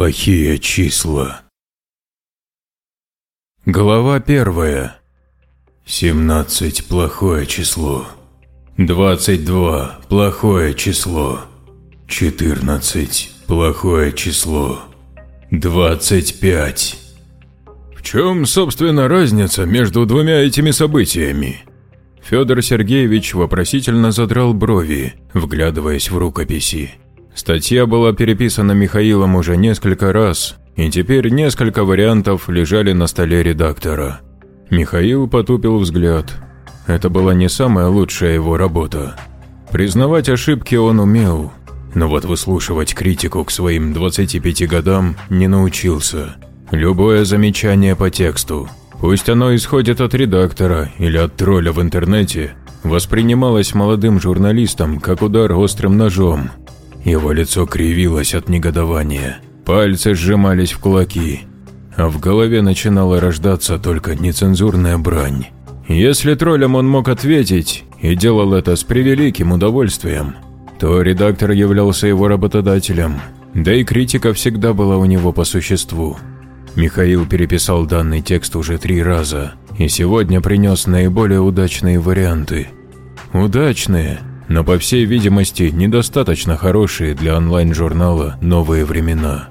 Плохие числа. Глава первая. 17 – плохое число. 22 – плохое число. 14 – плохое число. 25. В чем, собственно, разница между двумя этими событиями? Федор Сергеевич вопросительно задрал брови, вглядываясь в рукописи. Статья была переписана Михаилом уже несколько раз, и теперь несколько вариантов лежали на столе редактора. Михаил потупил взгляд. Это была не самая лучшая его работа. Признавать ошибки он умел, но вот выслушивать критику к своим 25 годам не научился. Любое замечание по тексту, пусть оно исходит от редактора или от тролля в интернете, воспринималось молодым журналистом как удар острым ножом, его лицо кривилось от негодования, пальцы сжимались в кулаки, а в голове начинала рождаться только нецензурная брань. Если троллям он мог ответить и делал это с превеликим удовольствием, то редактор являлся его работодателем, да и критика всегда была у него по существу. Михаил переписал данный текст уже три раза и сегодня принес наиболее удачные варианты. Удачные, но по всей видимости недостаточно хорошие для онлайн-журнала «Новые времена».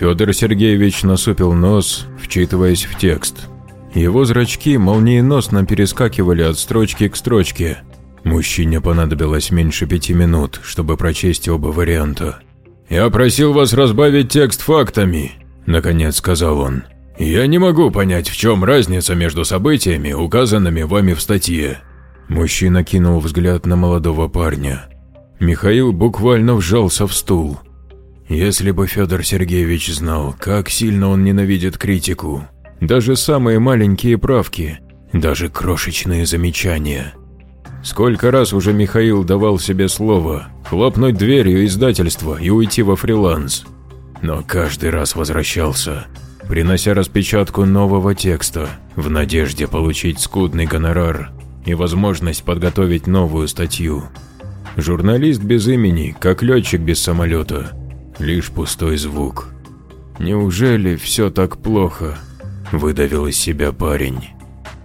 Федор Сергеевич насупил нос, вчитываясь в текст. Его зрачки молниеносно перескакивали от строчки к строчке. Мужчине понадобилось меньше пяти минут, чтобы прочесть оба варианта. «Я просил вас разбавить текст фактами», – наконец сказал он. «Я не могу понять, в чем разница между событиями, указанными вами в статье. Мужчина кинул взгляд на молодого парня. Михаил буквально вжался в стул. Если бы Федор Сергеевич знал, как сильно он ненавидит критику, даже самые маленькие правки, даже крошечные замечания. Сколько раз уже Михаил давал себе слово хлопнуть дверью издательства и уйти во фриланс. Но каждый раз возвращался, принося распечатку нового текста в надежде получить скудный гонорар и возможность подготовить новую статью. Журналист без имени, как летчик без самолета, лишь пустой звук. «Неужели все так плохо?» – выдавил из себя парень.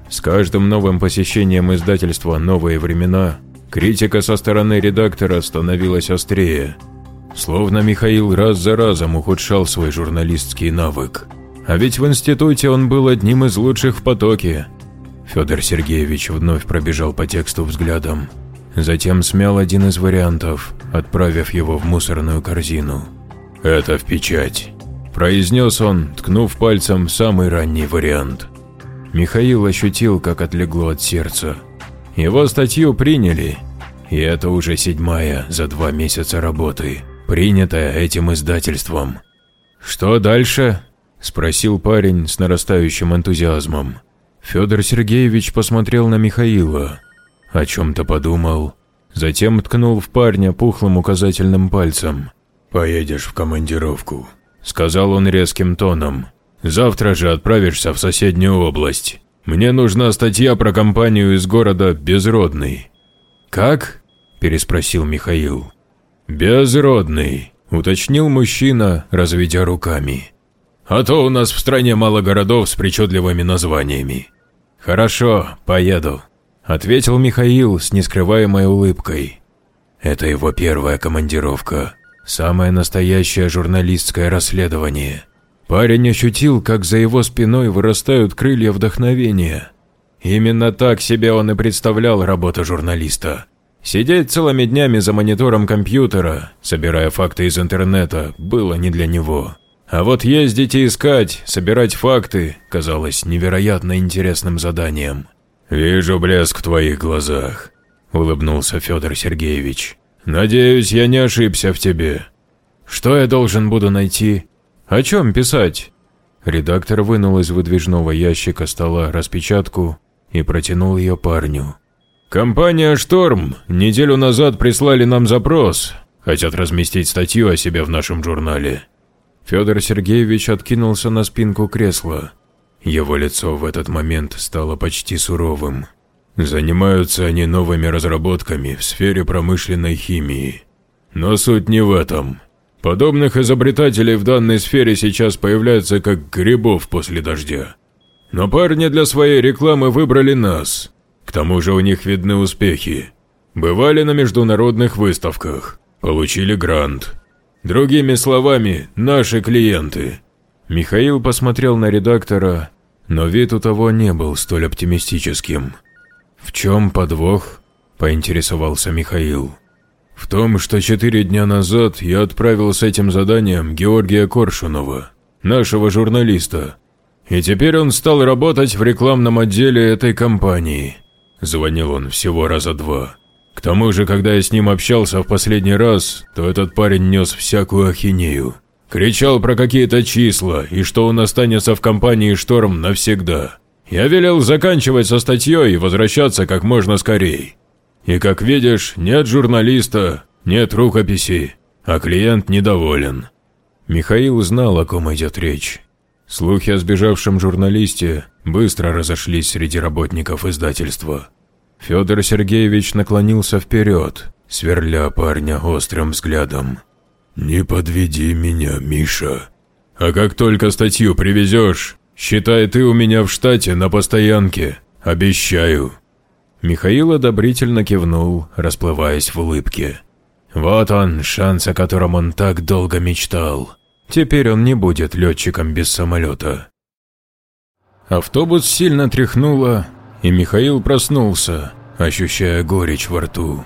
С каждым новым посещением издательства «Новые времена» критика со стороны редактора становилась острее. Словно Михаил раз за разом ухудшал свой журналистский навык. А ведь в институте он был одним из лучших в потоке, Федор Сергеевич вновь пробежал по тексту взглядом, затем смял один из вариантов, отправив его в мусорную корзину. «Это в печать», – произнес он, ткнув пальцем самый ранний вариант. Михаил ощутил, как отлегло от сердца. Его статью приняли, и это уже седьмая за два месяца работы, принятая этим издательством. «Что дальше?» – спросил парень с нарастающим энтузиазмом. Федор Сергеевич посмотрел на Михаила, о чем-то подумал, затем ткнул в парня пухлым указательным пальцем. «Поедешь в командировку», – сказал он резким тоном. «Завтра же отправишься в соседнюю область. Мне нужна статья про компанию из города Безродный». «Как?» – переспросил Михаил. «Безродный», – уточнил мужчина, разведя руками. А то у нас в стране мало городов с причудливыми названиями. Хорошо, поеду, ответил Михаил с нескрываемой улыбкой. Это его первая командировка, самое настоящее журналистское расследование. Парень ощутил, как за его спиной вырастают крылья вдохновения. Именно так себе он и представлял работу журналиста. Сидеть целыми днями за монитором компьютера, собирая факты из интернета, было не для него. А вот ездить и искать, собирать факты казалось невероятно интересным заданием. «Вижу блеск в твоих глазах», – улыбнулся Федор Сергеевич. «Надеюсь, я не ошибся в тебе». «Что я должен буду найти? О чем писать?» Редактор вынул из выдвижного ящика стола распечатку и протянул ее парню. «Компания «Шторм» неделю назад прислали нам запрос. Хотят разместить статью о себе в нашем журнале. Федор Сергеевич откинулся на спинку кресла. Его лицо в этот момент стало почти суровым. Занимаются они новыми разработками в сфере промышленной химии. Но суть не в этом. Подобных изобретателей в данной сфере сейчас появляется как грибов после дождя. Но парни для своей рекламы выбрали нас. К тому же у них видны успехи. Бывали на международных выставках, получили грант. Другими словами, наши клиенты. Михаил посмотрел на редактора, но вид у того не был столь оптимистическим. «В чем подвох?» – поинтересовался Михаил. «В том, что четыре дня назад я отправил с этим заданием Георгия Коршунова, нашего журналиста, и теперь он стал работать в рекламном отделе этой компании. Звонил он всего раза два. К тому же, когда я с ним общался в последний раз, то этот парень нес всякую ахинею. Кричал про какие-то числа и что он останется в компании «Шторм» навсегда. Я велел заканчивать со статьей и возвращаться как можно скорее. И как видишь, нет журналиста, нет рукописи, а клиент недоволен. Михаил знал, о ком идет речь. Слухи о сбежавшем журналисте быстро разошлись среди работников издательства. Федор Сергеевич наклонился вперед, сверля парня острым взглядом. «Не подведи меня, Миша. А как только статью привезешь, считай ты у меня в штате на постоянке, обещаю». Михаил одобрительно кивнул, расплываясь в улыбке. Вот он, шанс, о котором он так долго мечтал. Теперь он не будет летчиком без самолета. Автобус сильно тряхнуло, и Михаил проснулся, ощущая горечь во рту.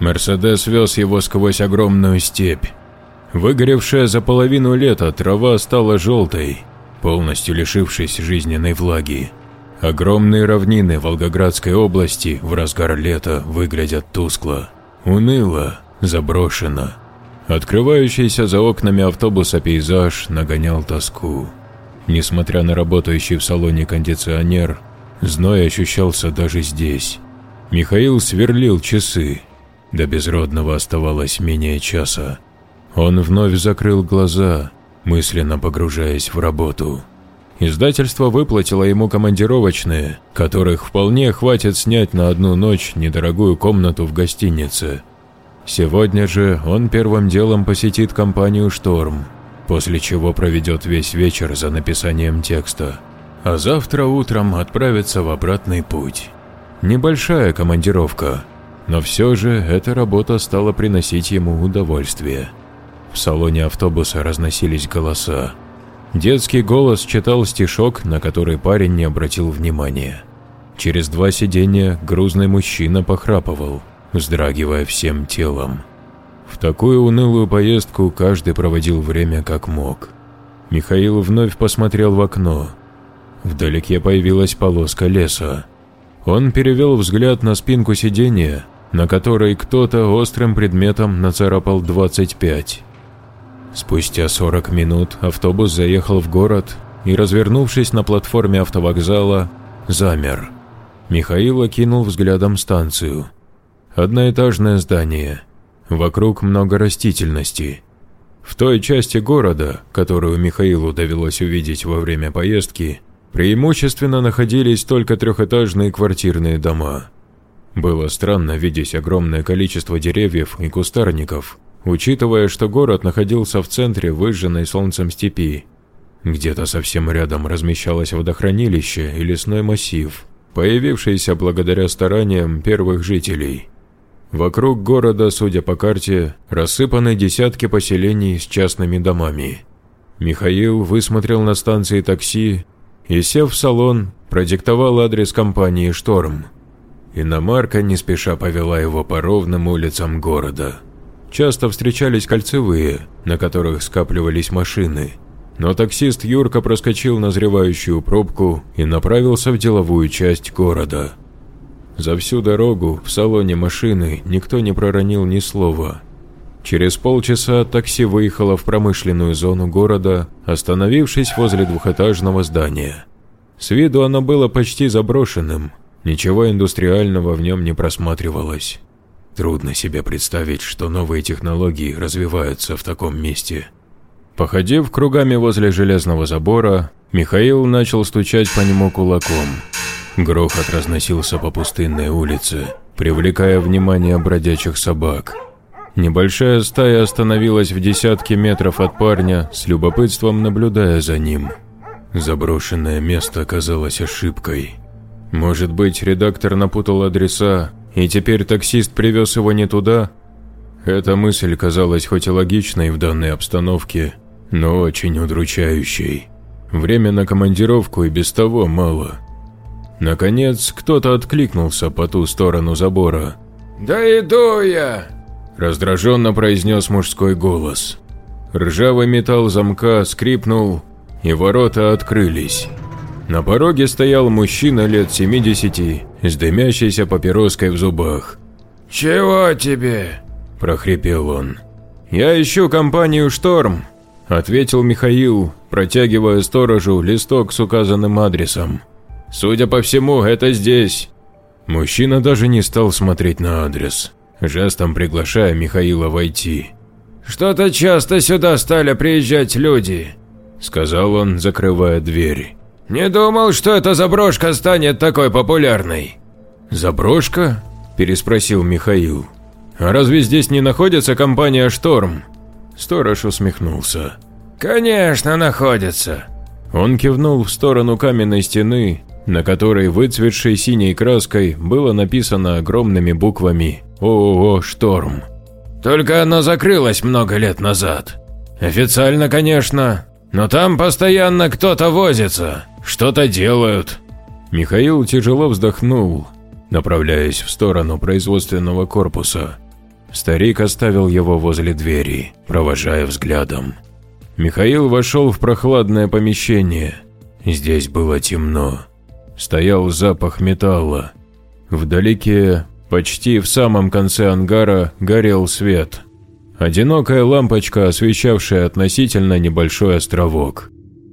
Мерседес вез его сквозь огромную степь. Выгоревшая за половину лета трава стала желтой, полностью лишившись жизненной влаги. Огромные равнины Волгоградской области в разгар лета выглядят тускло, уныло, заброшено. Открывающийся за окнами автобуса пейзаж нагонял тоску. Несмотря на работающий в салоне кондиционер, зной ощущался даже здесь. Михаил сверлил часы. До безродного оставалось менее часа. Он вновь закрыл глаза, мысленно погружаясь в работу. Издательство выплатило ему командировочные, которых вполне хватит снять на одну ночь недорогую комнату в гостинице – Сегодня же он первым делом посетит компанию «Шторм», после чего проведет весь вечер за написанием текста, а завтра утром отправится в обратный путь. Небольшая командировка, но все же эта работа стала приносить ему удовольствие. В салоне автобуса разносились голоса. Детский голос читал стишок, на который парень не обратил внимания. Через два сиденья грузный мужчина похрапывал – вздрагивая всем телом. В такую унылую поездку каждый проводил время как мог. Михаил вновь посмотрел в окно. Вдалеке появилась полоска леса. Он перевел взгляд на спинку сиденья, на которой кто-то острым предметом нацарапал 25. Спустя 40 минут автобус заехал в город и, развернувшись на платформе автовокзала, замер. Михаил окинул взглядом станцию. Одноэтажное здание. Вокруг много растительности. В той части города, которую Михаилу довелось увидеть во время поездки, преимущественно находились только трехэтажные квартирные дома. Было странно видеть огромное количество деревьев и кустарников, учитывая, что город находился в центре выжженной солнцем степи. Где-то совсем рядом размещалось водохранилище и лесной массив, появившийся благодаря стараниям первых жителей – Вокруг города, судя по карте, рассыпаны десятки поселений с частными домами. Михаил высмотрел на станции такси и, сев в салон, продиктовал адрес компании «Шторм». Иномарка не спеша повела его по ровным улицам города. Часто встречались кольцевые, на которых скапливались машины, но таксист Юрка проскочил назревающую пробку и направился в деловую часть города – за всю дорогу в салоне машины никто не проронил ни слова. Через полчаса такси выехало в промышленную зону города, остановившись возле двухэтажного здания. С виду оно было почти заброшенным, ничего индустриального в нем не просматривалось. Трудно себе представить, что новые технологии развиваются в таком месте. Походив кругами возле железного забора, Михаил начал стучать по нему кулаком – Грохот разносился по пустынной улице, привлекая внимание бродячих собак. Небольшая стая остановилась в десятке метров от парня, с любопытством наблюдая за ним. Заброшенное место оказалось ошибкой. Может быть, редактор напутал адреса, и теперь таксист привез его не туда? Эта мысль казалась хоть и логичной в данной обстановке, но очень удручающей. Время на командировку и без того мало. Наконец, кто-то откликнулся по ту сторону забора. «Да иду я!» – раздраженно произнес мужской голос. Ржавый металл замка скрипнул, и ворота открылись. На пороге стоял мужчина лет 70 с дымящейся папироской в зубах. «Чего тебе?» – прохрипел он. «Я ищу компанию «Шторм», – ответил Михаил, протягивая сторожу листок с указанным адресом. «Судя по всему, это здесь». Мужчина даже не стал смотреть на адрес, жестом приглашая Михаила войти. «Что-то часто сюда стали приезжать люди», – сказал он, закрывая дверь. «Не думал, что эта заброшка станет такой популярной». «Заброшка?» – переспросил Михаил. «А разве здесь не находится компания «Шторм»?» Сторож усмехнулся. «Конечно находится». Он кивнул в сторону каменной стены, на которой выцветшей синей краской было написано огромными буквами «ООО «Шторм». «Только оно закрылось много лет назад. Официально, конечно, но там постоянно кто-то возится, что-то делают». Михаил тяжело вздохнул, направляясь в сторону производственного корпуса. Старик оставил его возле двери, провожая взглядом. Михаил вошел в прохладное помещение. Здесь было темно. Стоял запах металла. Вдалеке, почти в самом конце ангара, горел свет. Одинокая лампочка, освещавшая относительно небольшой островок.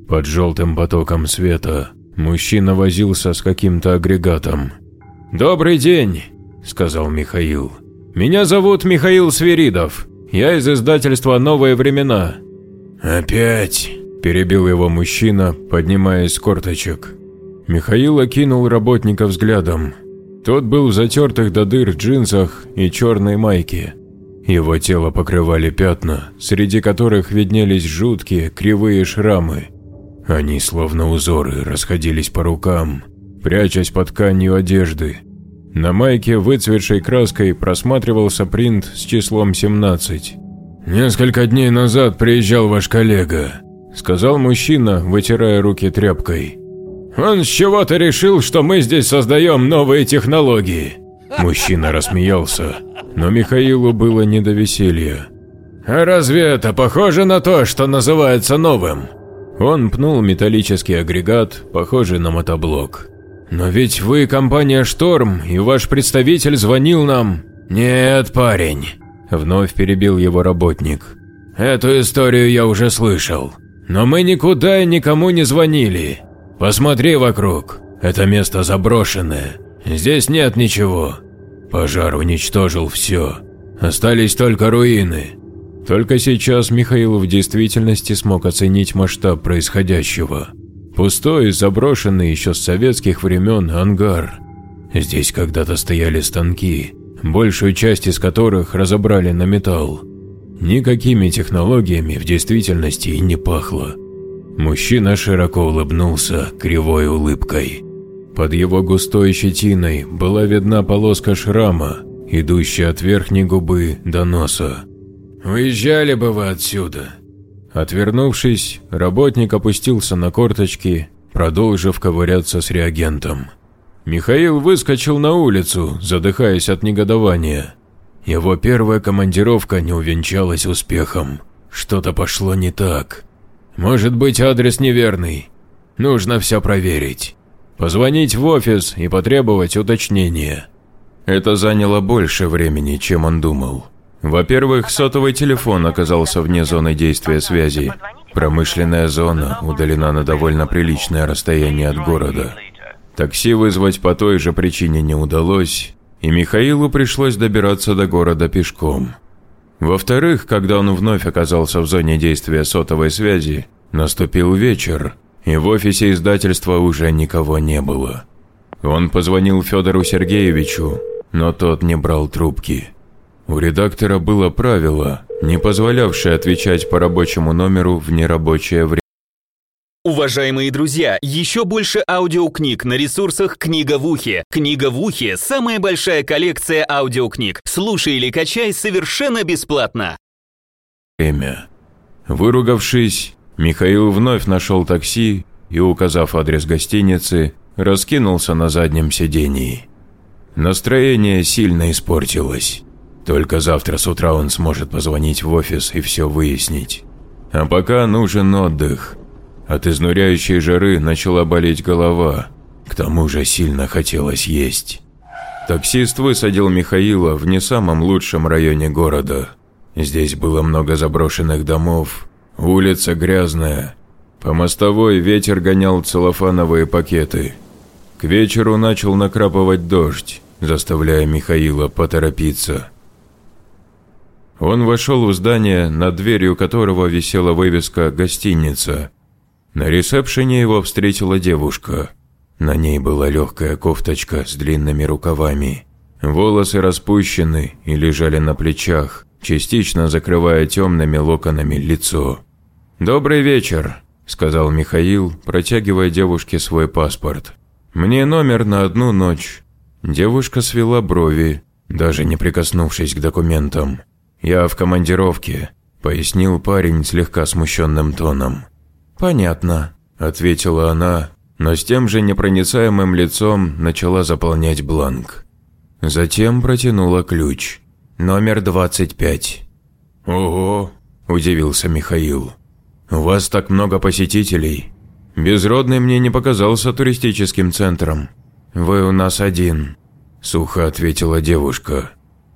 Под желтым потоком света мужчина возился с каким-то агрегатом. «Добрый день», – сказал Михаил. «Меня зовут Михаил Свиридов. Я из издательства «Новые времена». «Опять?» – перебил его мужчина, поднимаясь с корточек. Михаил окинул работника взглядом. Тот был в затертых до дыр джинсах и черной майке. Его тело покрывали пятна, среди которых виднелись жуткие кривые шрамы. Они, словно узоры, расходились по рукам, прячась под тканью одежды. На майке, выцветшей краской, просматривался принт с числом 17. «Несколько дней назад приезжал ваш коллега», – сказал мужчина, вытирая руки тряпкой. «Он с чего-то решил, что мы здесь создаем новые технологии». Мужчина рассмеялся, но Михаилу было не до веселья. «А разве это похоже на то, что называется новым?» Он пнул металлический агрегат, похожий на мотоблок. «Но ведь вы компания «Шторм», и ваш представитель звонил нам». «Нет, парень», – вновь перебил его работник. «Эту историю я уже слышал. Но мы никуда и никому не звонили. Посмотри вокруг. Это место заброшенное. Здесь нет ничего. Пожар уничтожил все. Остались только руины. Только сейчас Михаил в действительности смог оценить масштаб происходящего. Пустой, заброшенный еще с советских времен ангар. Здесь когда-то стояли станки, большую часть из которых разобрали на металл. Никакими технологиями в действительности и не пахло. Мужчина широко улыбнулся кривой улыбкой. Под его густой щетиной была видна полоска шрама, идущая от верхней губы до носа. «Уезжали бы вы отсюда!» Отвернувшись, работник опустился на корточки, продолжив ковыряться с реагентом. Михаил выскочил на улицу, задыхаясь от негодования. Его первая командировка не увенчалась успехом. Что-то пошло не так. Может быть, адрес неверный. Нужно все проверить позвонить в офис и потребовать уточнения. Это заняло больше времени, чем он думал. Во-первых, сотовый телефон оказался вне зоны действия связи. Промышленная зона удалена на довольно приличное расстояние от города. Такси вызвать по той же причине не удалось, и Михаилу пришлось добираться до города пешком. Во-вторых, когда он вновь оказался в зоне действия сотовой связи, наступил вечер, и в офисе издательства уже никого не было. Он позвонил Федору Сергеевичу, но тот не брал трубки. У редактора было правило, не позволявшее отвечать по рабочему номеру в нерабочее время. Уважаемые друзья, еще больше аудиокниг на ресурсах «Книга в ухе». «Книга в ухе» — самая большая коллекция аудиокниг. Слушай или качай совершенно бесплатно. Время. Выругавшись, Михаил вновь нашел такси и, указав адрес гостиницы, раскинулся на заднем сидении. Настроение сильно испортилось. Только завтра с утра он сможет позвонить в офис и все выяснить. А пока нужен отдых. От изнуряющей жары начала болеть голова, к тому же сильно хотелось есть. Таксист высадил Михаила в не самом лучшем районе города. Здесь было много заброшенных домов, улица грязная. По мостовой ветер гонял целлофановые пакеты. К вечеру начал накрапывать дождь, заставляя Михаила поторопиться. Он вошел в здание, над дверью которого висела вывеска «Гостиница». На ресепшене его встретила девушка. На ней была легкая кофточка с длинными рукавами. Волосы распущены и лежали на плечах, частично закрывая темными локонами лицо. «Добрый вечер», – сказал Михаил, протягивая девушке свой паспорт. «Мне номер на одну ночь». Девушка свела брови, даже не прикоснувшись к документам. «Я в командировке», – пояснил парень слегка смущенным тоном. «Понятно», – ответила она, но с тем же непроницаемым лицом начала заполнять бланк. Затем протянула ключ. Номер 25. «Ого!» – удивился Михаил. «У вас так много посетителей. Безродный мне не показался туристическим центром. Вы у нас один», – сухо ответила девушка.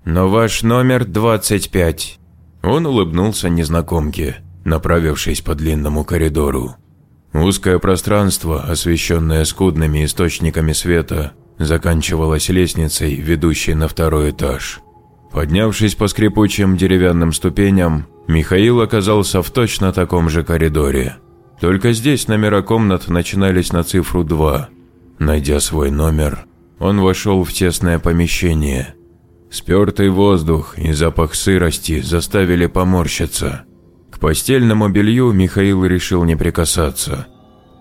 «Но ваш номер 25». Он улыбнулся незнакомке, направившись по длинному коридору. Узкое пространство, освещенное скудными источниками света, заканчивалось лестницей, ведущей на второй этаж. Поднявшись по скрипучим деревянным ступеням, Михаил оказался в точно таком же коридоре. Только здесь номера комнат начинались на цифру 2. Найдя свой номер, он вошел в тесное помещение, Спертый воздух и запах сырости заставили поморщиться. К постельному белью Михаил решил не прикасаться.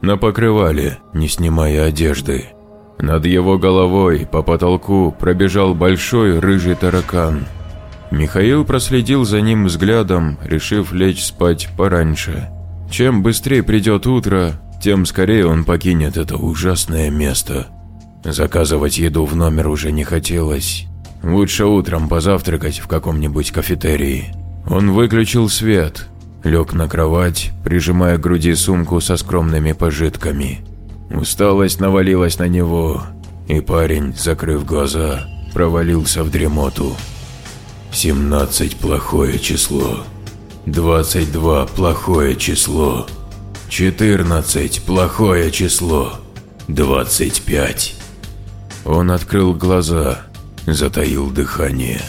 На покрывале, не снимая одежды. Над его головой по потолку пробежал большой рыжий таракан. Михаил проследил за ним взглядом, решив лечь спать пораньше. Чем быстрее придет утро, тем скорее он покинет это ужасное место. Заказывать еду в номер уже не хотелось. Лучше утром позавтракать в каком-нибудь кафетерии. Он выключил свет, лег на кровать, прижимая к груди сумку со скромными пожитками. Усталость навалилась на него, и парень, закрыв глаза, провалился в дремоту. 17 – плохое число. 22 – плохое число. 14 – плохое число. 25. Он открыл глаза – затаил дыхание.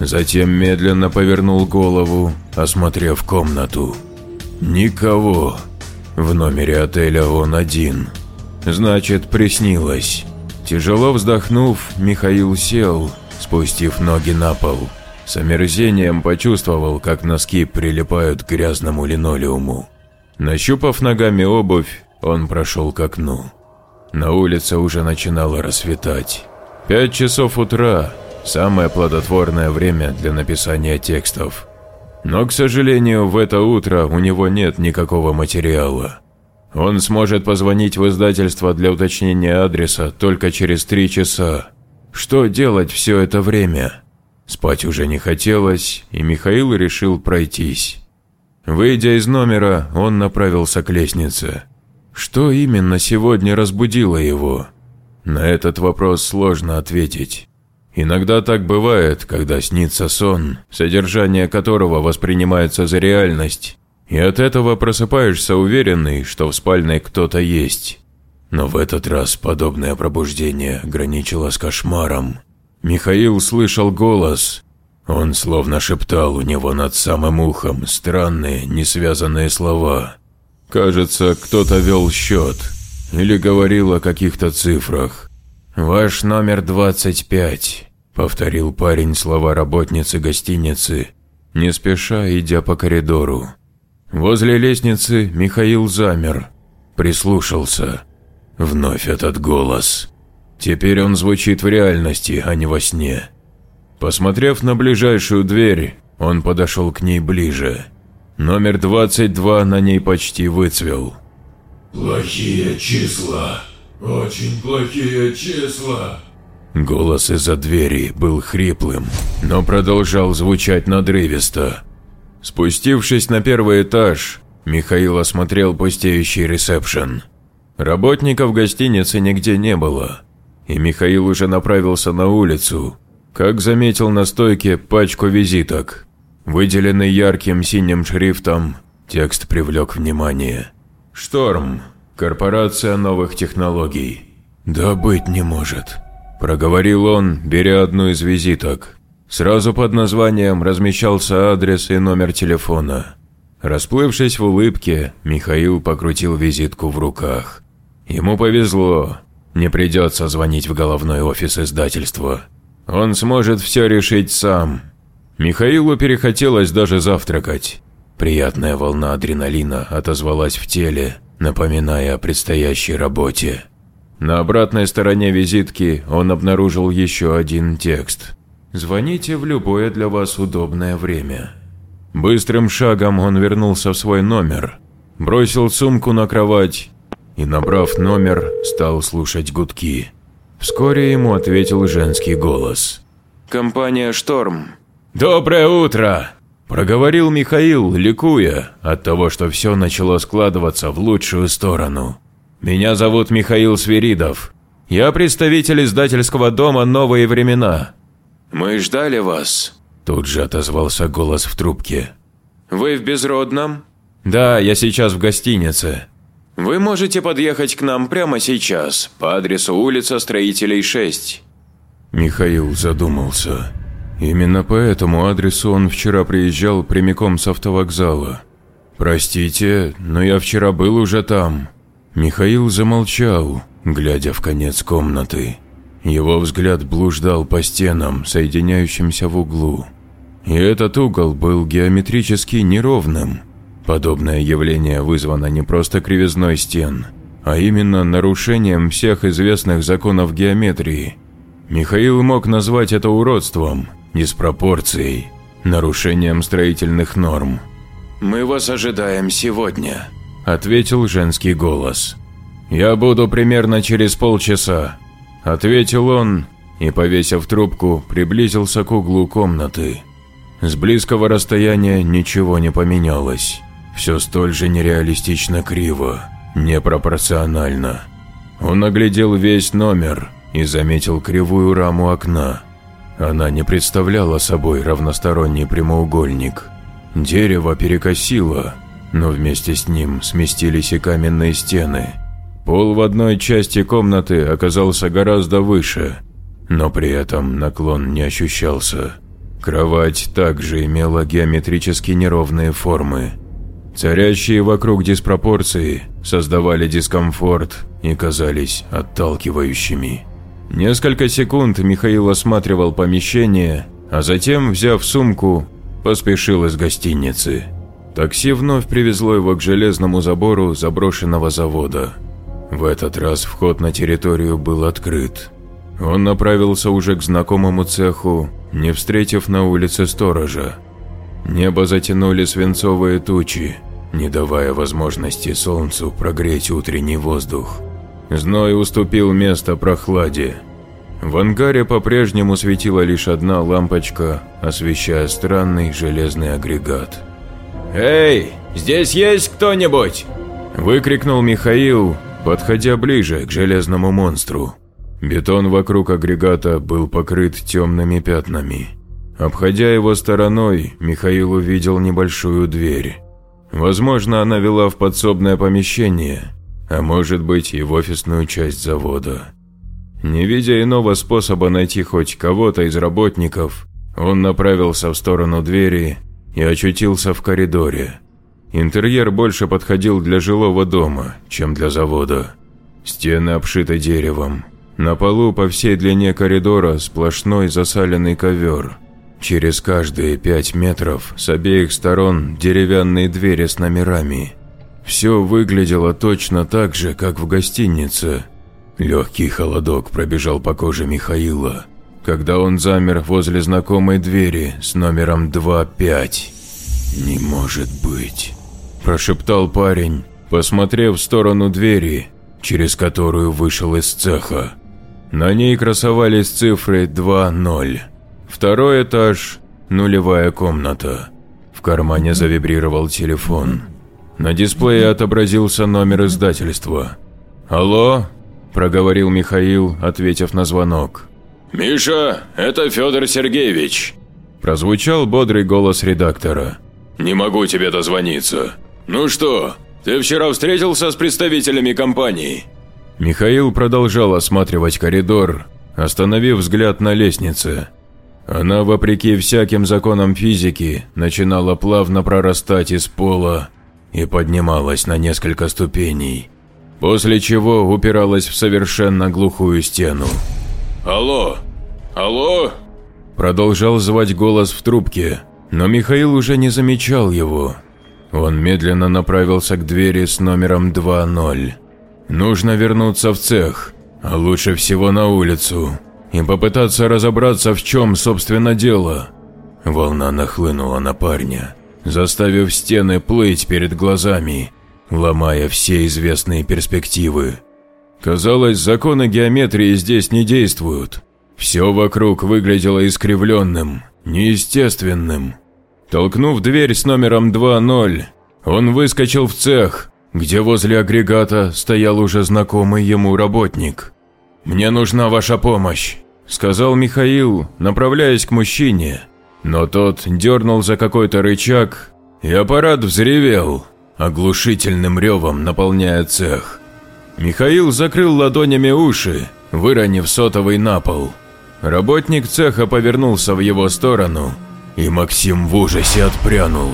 Затем медленно повернул голову, осмотрев комнату. Никого. В номере отеля он один. Значит, приснилось. Тяжело вздохнув, Михаил сел, спустив ноги на пол. С омерзением почувствовал, как носки прилипают к грязному линолеуму. Нащупав ногами обувь, он прошел к окну. На улице уже начинало рассветать. Пять часов утра – самое плодотворное время для написания текстов. Но, к сожалению, в это утро у него нет никакого материала. Он сможет позвонить в издательство для уточнения адреса только через три часа. Что делать все это время? Спать уже не хотелось, и Михаил решил пройтись. Выйдя из номера, он направился к лестнице. Что именно сегодня разбудило его? На этот вопрос сложно ответить. Иногда так бывает, когда снится сон, содержание которого воспринимается за реальность, и от этого просыпаешься уверенный, что в спальне кто-то есть. Но в этот раз подобное пробуждение граничило с кошмаром. Михаил слышал голос. Он словно шептал у него над самым ухом странные, несвязанные слова. Кажется, кто-то вел счет – или говорил о каких-то цифрах. «Ваш номер 25», – повторил парень слова работницы гостиницы, не спеша идя по коридору. Возле лестницы Михаил замер, прислушался. Вновь этот голос. Теперь он звучит в реальности, а не во сне. Посмотрев на ближайшую дверь, он подошел к ней ближе. Номер 22 на ней почти выцвел. «Плохие числа, очень плохие числа», Голос из-за двери был хриплым, но продолжал звучать надрывисто. Спустившись на первый этаж, Михаил осмотрел пустеющий ресепшн. Работников гостиницы нигде не было, и Михаил уже направился на улицу, как заметил на стойке пачку визиток. Выделенный ярким синим шрифтом, текст привлек внимание. «Шторм. Корпорация новых технологий». «Да быть не может», Проговорил он, беря одну из визиток. Сразу под названием размещался адрес и номер телефона. Расплывшись в улыбке, Михаил покрутил визитку в руках. Ему повезло, не придется звонить в головной офис издательства. Он сможет все решить сам. Михаилу перехотелось даже завтракать. Приятная волна адреналина отозвалась в теле, напоминая о предстоящей работе. На обратной стороне визитки он обнаружил еще один текст. «Звоните в любое для вас удобное время». Быстрым шагом он вернулся в свой номер, бросил сумку на кровать и, набрав номер, стал слушать гудки. Вскоре ему ответил женский голос. «Компания «Шторм». «Доброе утро!» – проговорил Михаил, ликуя от того, что все начало складываться в лучшую сторону. Меня зовут Михаил Свиридов. Я представитель издательского дома «Новые времена». Мы ждали вас. Тут же отозвался голос в трубке. Вы в Безродном? Да, я сейчас в гостинице. Вы можете подъехать к нам прямо сейчас, по адресу улица Строителей 6. Михаил задумался. Именно по этому адресу он вчера приезжал прямиком с автовокзала. Простите, но я вчера был уже там. Михаил замолчал, глядя в конец комнаты. Его взгляд блуждал по стенам, соединяющимся в углу. И этот угол был геометрически неровным. Подобное явление вызвано не просто кривизной стен, а именно нарушением всех известных законов геометрии. Михаил мог назвать это уродством, диспропорцией, нарушением строительных норм. «Мы вас ожидаем сегодня», – ответил женский голос. «Я буду примерно через полчаса», – ответил он и, повесив трубку, приблизился к углу комнаты. С близкого расстояния ничего не поменялось. Все столь же нереалистично криво, непропорционально. Он оглядел весь номер и заметил кривую раму окна. Она не представляла собой равносторонний прямоугольник. Дерево перекосило, но вместе с ним сместились и каменные стены. Пол в одной части комнаты оказался гораздо выше, но при этом наклон не ощущался. Кровать также имела геометрически неровные формы. Царящие вокруг диспропорции создавали дискомфорт и казались отталкивающими. Несколько секунд Михаил осматривал помещение, а затем, взяв сумку, поспешил из гостиницы. Такси вновь привезло его к железному забору заброшенного завода. В этот раз вход на территорию был открыт. Он направился уже к знакомому цеху, не встретив на улице сторожа. Небо затянули свинцовые тучи, не давая возможности солнцу прогреть утренний воздух. Зной уступил место прохладе. В ангаре по-прежнему светила лишь одна лампочка, освещая странный железный агрегат. «Эй, здесь есть кто-нибудь?» – выкрикнул Михаил, подходя ближе к железному монстру. Бетон вокруг агрегата был покрыт темными пятнами. Обходя его стороной, Михаил увидел небольшую дверь. Возможно, она вела в подсобное помещение, а может быть и в офисную часть завода. Не видя иного способа найти хоть кого-то из работников, он направился в сторону двери и очутился в коридоре. Интерьер больше подходил для жилого дома, чем для завода. Стены обшиты деревом, На полу по всей длине коридора сплошной засаленный ковер. Через каждые пять метров с обеих сторон деревянные двери с номерами. Все выглядело точно так же, как в гостинице. Легкий холодок пробежал по коже Михаила, когда он замер возле знакомой двери с номером 25. «Не может быть», – прошептал парень, посмотрев в сторону двери, через которую вышел из цеха. На ней красовались цифры 2-0. Второй этаж, нулевая комната. В кармане завибрировал телефон. На дисплее отобразился номер издательства. «Алло?» – проговорил Михаил, ответив на звонок. «Миша, это Федор Сергеевич!» – прозвучал бодрый голос редактора. «Не могу тебе дозвониться. Ну что, ты вчера встретился с представителями компании?» Михаил продолжал осматривать коридор, остановив взгляд на лестнице. Она, вопреки всяким законам физики, начинала плавно прорастать из пола и поднималась на несколько ступеней, после чего упиралась в совершенно глухую стену. «Алло! Алло!» Продолжал звать голос в трубке, но Михаил уже не замечал его. Он медленно направился к двери с номером 2.0. Нужно вернуться в цех, а лучше всего на улицу, и попытаться разобраться, в чем, собственно, дело. Волна нахлынула на парня, заставив стены плыть перед глазами, ломая все известные перспективы. Казалось, законы геометрии здесь не действуют. Все вокруг выглядело искривленным, неестественным. Толкнув дверь с номером 2.0, он выскочил в цех, где возле агрегата стоял уже знакомый ему работник. «Мне нужна ваша помощь», – сказал Михаил, направляясь к мужчине. Но тот дернул за какой-то рычаг, и аппарат взревел, оглушительным ревом наполняя цех. Михаил закрыл ладонями уши, выронив сотовый на пол. Работник цеха повернулся в его сторону, и Максим в ужасе отпрянул.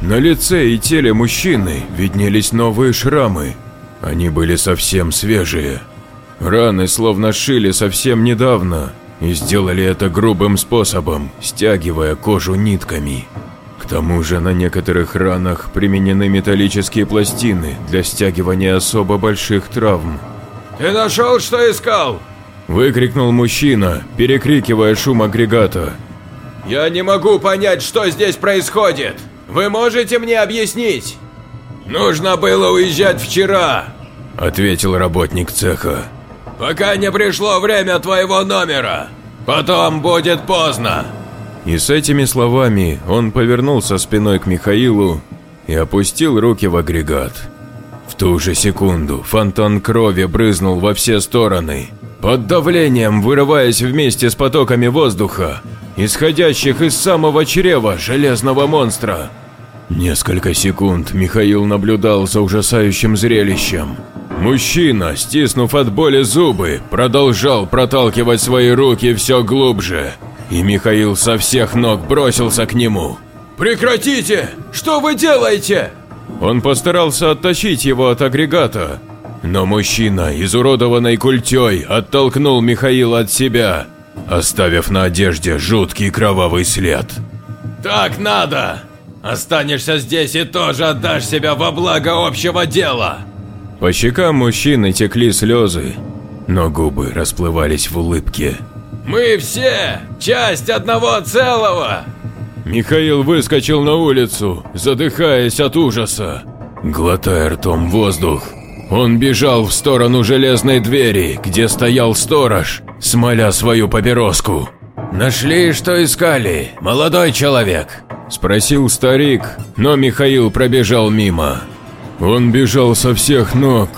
На лице и теле мужчины виднелись новые шрамы. Они были совсем свежие. Раны словно шили совсем недавно и сделали это грубым способом, стягивая кожу нитками. К тому же на некоторых ранах применены металлические пластины для стягивания особо больших травм. «Ты нашел, что искал?» – выкрикнул мужчина, перекрикивая шум агрегата. «Я не могу понять, что здесь происходит. Вы можете мне объяснить?» «Нужно было уезжать вчера», – ответил работник цеха пока не пришло время твоего номера. Потом будет поздно. И с этими словами он повернулся спиной к Михаилу и опустил руки в агрегат. В ту же секунду фонтан крови брызнул во все стороны, под давлением вырываясь вместе с потоками воздуха, исходящих из самого чрева железного монстра. Несколько секунд Михаил наблюдал за ужасающим зрелищем. Мужчина, стиснув от боли зубы, продолжал проталкивать свои руки все глубже, и Михаил со всех ног бросился к нему. «Прекратите! Что вы делаете?» Он постарался оттащить его от агрегата, но мужчина, изуродованной культей, оттолкнул Михаила от себя, оставив на одежде жуткий кровавый след. «Так надо!» Останешься здесь и тоже отдашь себя во благо общего дела. По щекам мужчины текли слезы, но губы расплывались в улыбке. Мы все часть одного целого. Михаил выскочил на улицу, задыхаясь от ужаса. Глотая ртом воздух, он бежал в сторону железной двери, где стоял сторож, смоля свою папироску. «Нашли, что искали, молодой человек?» – спросил старик, но Михаил пробежал мимо. Он бежал со всех ног,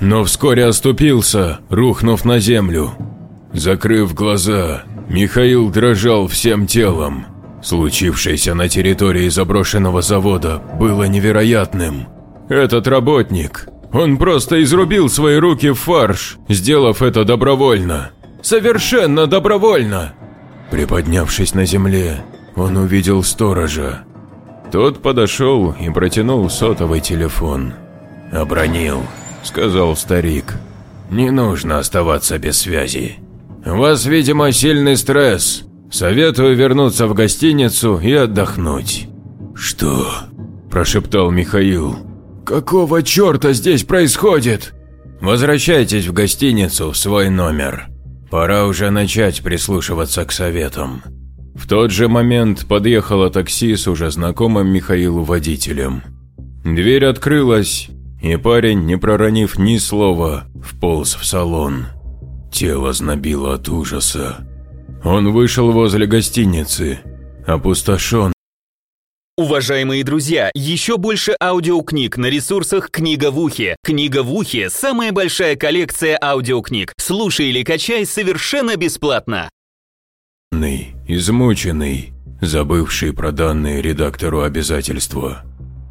но вскоре оступился, рухнув на землю. Закрыв глаза, Михаил дрожал всем телом. Случившееся на территории заброшенного завода было невероятным. Этот работник, он просто изрубил свои руки в фарш, сделав это добровольно. Совершенно добровольно. Приподнявшись на земле, он увидел сторожа. Тот подошел и протянул сотовый телефон. «Обронил», — сказал старик. не нужно оставаться без связи. У вас, видимо, сильный стресс. Советую вернуться в гостиницу и отдохнуть». «Что?» – прошептал Михаил. «Какого черта здесь происходит?» «Возвращайтесь в гостиницу в свой номер. Пора уже начать прислушиваться к советам». В тот же момент подъехало такси с уже знакомым Михаилу водителем. Дверь открылась, и парень, не проронив ни слова, вполз в салон. Тело знобило от ужаса. Он вышел возле гостиницы, опустошен. Уважаемые друзья, еще больше аудиокниг на ресурсах «Книга в ухе». «Книга в ухе» – самая большая коллекция аудиокниг. Слушай или качай совершенно бесплатно. Измученный, забывший про данные редактору обязательства.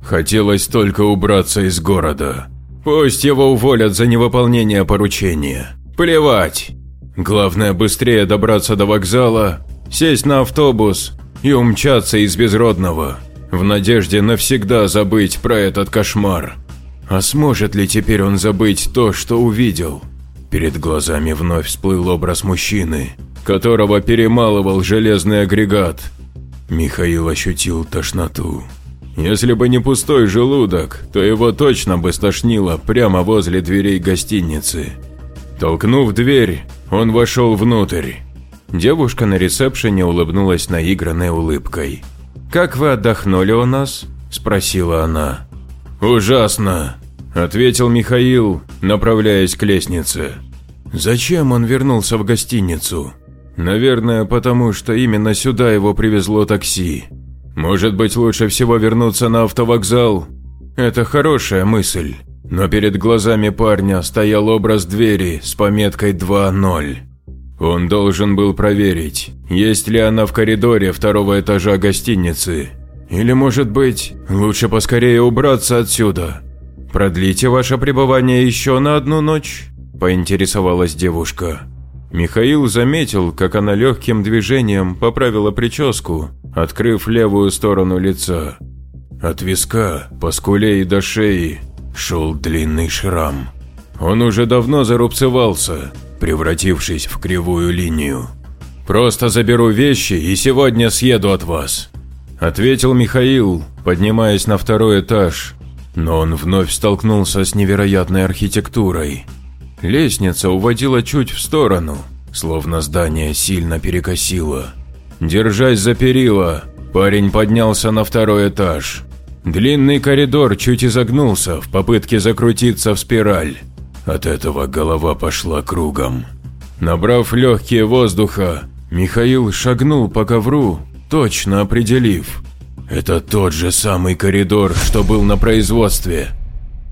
Хотелось только убраться из города. Пусть его уволят за невыполнение поручения. Плевать. Главное быстрее добраться до вокзала, сесть на автобус и умчаться из Безродного, в надежде навсегда забыть про этот кошмар. А сможет ли теперь он забыть то, что увидел? Перед глазами вновь всплыл образ мужчины, которого перемалывал железный агрегат. Михаил ощутил тошноту. Если бы не пустой желудок, то его точно бы стошнило прямо возле дверей гостиницы. Толкнув дверь, он вошел внутрь. Девушка на ресепшене улыбнулась наигранной улыбкой. «Как вы отдохнули у нас?» – спросила она. «Ужасно», – ответил Михаил, направляясь к лестнице. Зачем он вернулся в гостиницу? Наверное, потому что именно сюда его привезло такси. Может быть, лучше всего вернуться на автовокзал? Это хорошая мысль. Но перед глазами парня стоял образ двери с пометкой 2.0. Он должен был проверить, есть ли она в коридоре второго этажа гостиницы. Или, может быть, лучше поскорее убраться отсюда. Продлите ваше пребывание еще на одну ночь? Поинтересовалась девушка. Михаил заметил, как она легким движением поправила прическу, открыв левую сторону лица. От виска, по скуле и до шеи шел длинный шрам. Он уже давно зарубцевался, превратившись в кривую линию. «Просто заберу вещи и сегодня съеду от вас», – ответил Михаил, поднимаясь на второй этаж. Но он вновь столкнулся с невероятной архитектурой – Лестница уводила чуть в сторону, словно здание сильно перекосило. Держась за перила, парень поднялся на второй этаж. Длинный коридор чуть изогнулся в попытке закрутиться в спираль. От этого голова пошла кругом. Набрав легкие воздуха, Михаил шагнул по ковру, точно определив. Это тот же самый коридор, что был на производстве.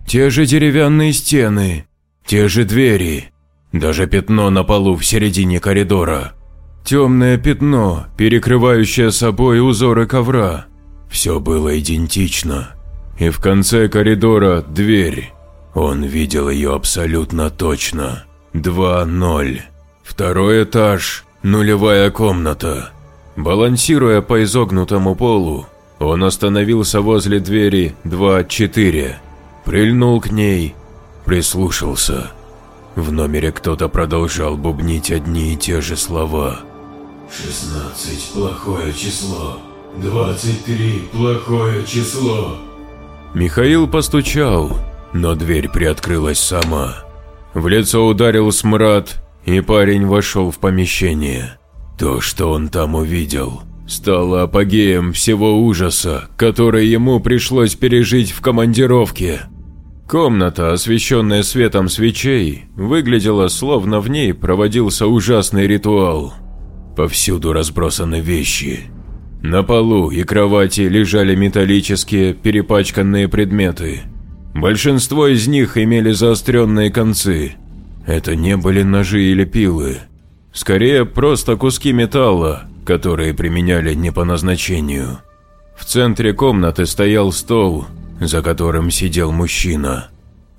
Те же деревянные стены, те же двери, даже пятно на полу в середине коридора. Темное пятно, перекрывающее собой узоры ковра. Все было идентично. И в конце коридора дверь. Он видел ее абсолютно точно. 2-0. Второй этаж, нулевая комната. Балансируя по изогнутому полу, он остановился возле двери 2-4, прильнул к ней Прислушался. В номере кто-то продолжал бубнить одни и те же слова. «Шестнадцать – плохое число. Двадцать три – плохое число». Михаил постучал, но дверь приоткрылась сама. В лицо ударил смрад, и парень вошел в помещение. То, что он там увидел, стало апогеем всего ужаса, который ему пришлось пережить в командировке. Комната, освещенная светом свечей, выглядела словно в ней проводился ужасный ритуал. Повсюду разбросаны вещи. На полу и кровати лежали металлические, перепачканные предметы. Большинство из них имели заостренные концы. Это не были ножи или пилы. Скорее, просто куски металла, которые применяли не по назначению. В центре комнаты стоял стол, за которым сидел мужчина.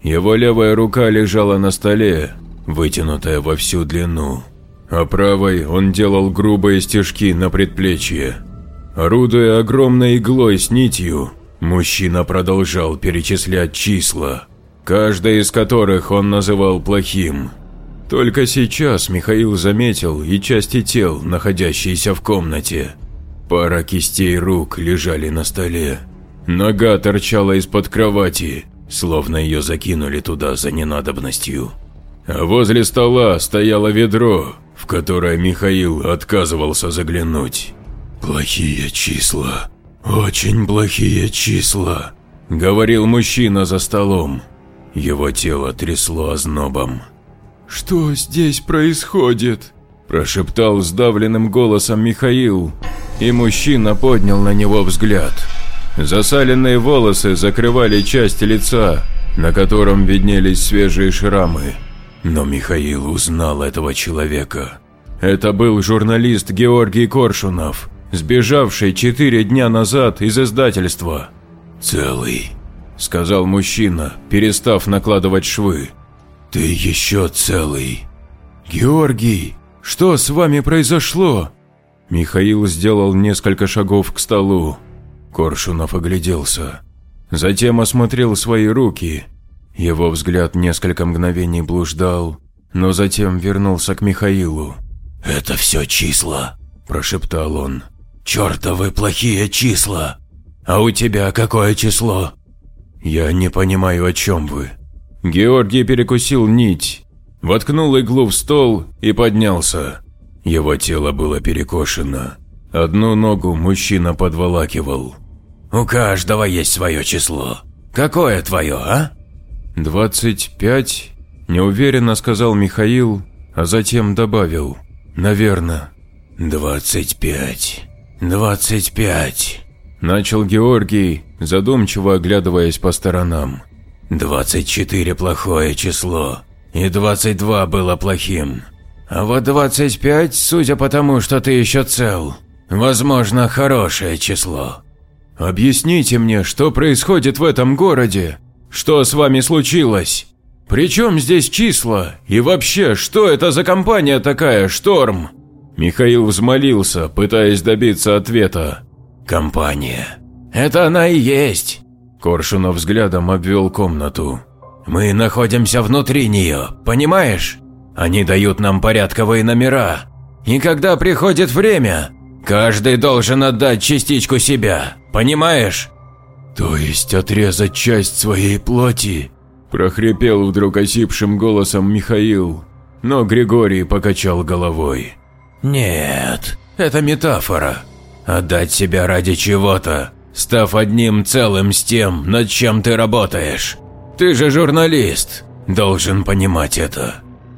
Его левая рука лежала на столе, вытянутая во всю длину, а правой он делал грубые стежки на предплечье. Орудуя огромной иглой с нитью, мужчина продолжал перечислять числа, каждое из которых он называл плохим – Только сейчас Михаил заметил и части тел, находящиеся в комнате. Пара кистей рук лежали на столе. Нога торчала из-под кровати, словно ее закинули туда за ненадобностью. А возле стола стояло ведро, в которое Михаил отказывался заглянуть. «Плохие числа, очень плохие числа», – говорил мужчина за столом. Его тело трясло ознобом. «Что здесь происходит?» – прошептал сдавленным голосом Михаил, и мужчина поднял на него взгляд. Засаленные волосы закрывали часть лица, на котором виднелись свежие шрамы. Но Михаил узнал этого человека. Это был журналист Георгий Коршунов, сбежавший четыре дня назад из издательства. «Целый», – сказал мужчина, перестав накладывать швы. «Ты еще целый». «Георгий, что с вами произошло?» Михаил сделал несколько шагов к столу. Коршунов огляделся. Затем осмотрел свои руки. Его взгляд несколько мгновений блуждал, но затем вернулся к Михаилу. «Это все числа», – прошептал он. «Чертовы плохие числа! А у тебя какое число?» «Я не понимаю, о чем вы». Георгий перекусил нить, воткнул иглу в стол и поднялся. Его тело было перекошено. Одну ногу мужчина подволакивал. «У каждого есть свое число. Какое твое, а?» «Двадцать пять», – неуверенно сказал Михаил, а затем добавил. «Наверно». «Двадцать пять. Двадцать пять», – начал Георгий, задумчиво оглядываясь по сторонам. «Двадцать четыре – плохое число, и двадцать два было плохим. А вот двадцать пять, судя по тому, что ты еще цел, возможно, хорошее число». «Объясните мне, что происходит в этом городе? Что с вами случилось? Причем здесь числа? И вообще, что это за компания такая, Шторм?» Михаил взмолился, пытаясь добиться ответа. «Компания. Это она и есть!» Коршунов взглядом обвел комнату. «Мы находимся внутри нее, понимаешь? Они дают нам порядковые номера. И когда приходит время, каждый должен отдать частичку себя, понимаешь?» «То есть отрезать часть своей плоти?» – прохрипел вдруг осипшим голосом Михаил, но Григорий покачал головой. «Нет, это метафора. Отдать себя ради чего-то, став одним целым с тем, над чем ты работаешь. Ты же журналист, должен понимать это».